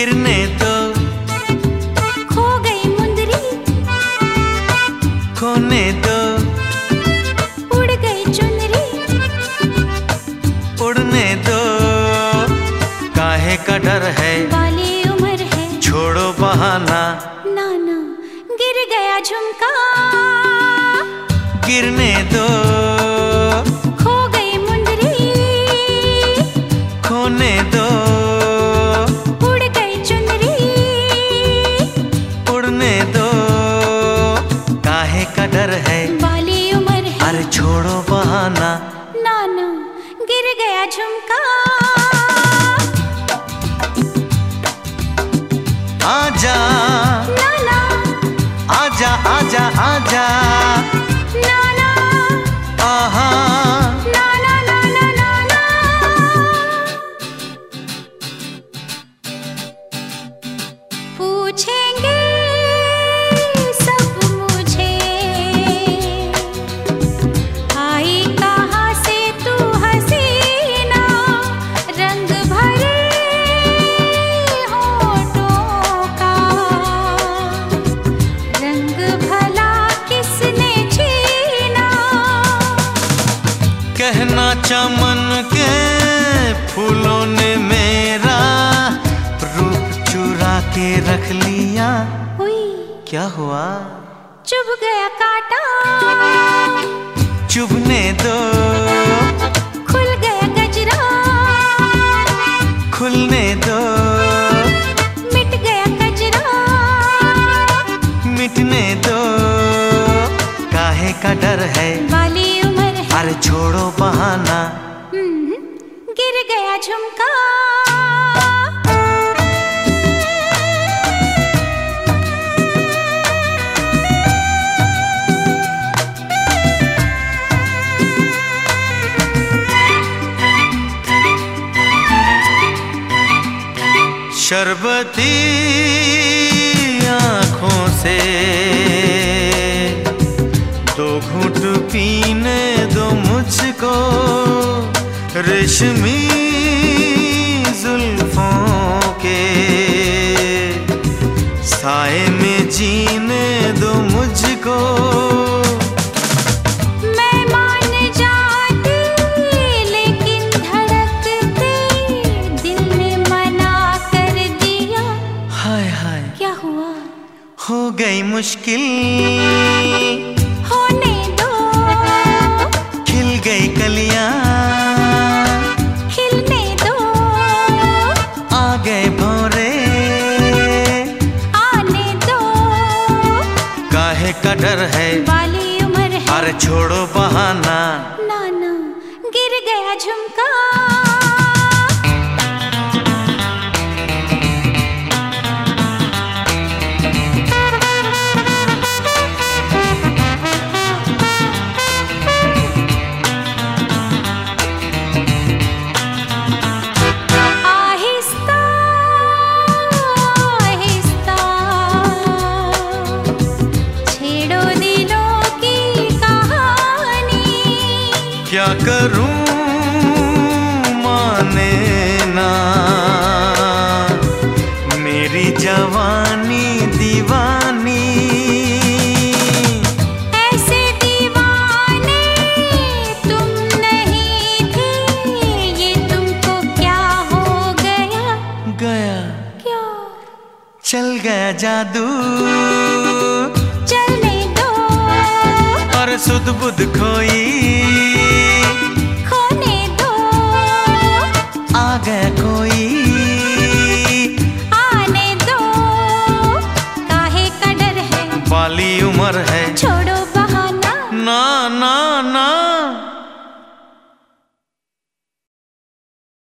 गिरने दो। खो गई मुंदरी। खोने दो। उड़ गई चुनरी। उड़ने दो। काहे का डर है? वाली उम्र है। छोड़ो बहाना। नाना गिर गया झुमका। गिरने दो। बहाना नाना गिर गया झुमका। आ नाना कहना चमन के फूलों ने मेरा रूप चुरा के रख लिया। हुई। क्या हुआ? चुभ गया काटा। चुभने दो। खुल गया गजरा। खुलने दो। मिट गया गजरा। मिटने दो। काहे का डर है? वाली उम्र है। अरे छोड़ो बहाना। हम्म, गिर गया झुमका। शरबती आँखों से रेशमी जुल्फों के साए में जीने दो मुझको। हो गई जाती कलियाँ खिलने दो। आ गए भोरे। आने दो। काहे का डर है? वाली उम्र है। अरे छोड़ो बहाना। नाना गिर गया झुमका। क्या करूँ माने ना? मेरी जवानी दीवानी। ऐसे दीवाने तुम नहीं थे ये तुमको क्या हो गया? गया। क्या? चल गया जादू। चलने दो। और सुध बुध खोई। वाली उम्र है। छोड़ो बहाना। ना ना ना।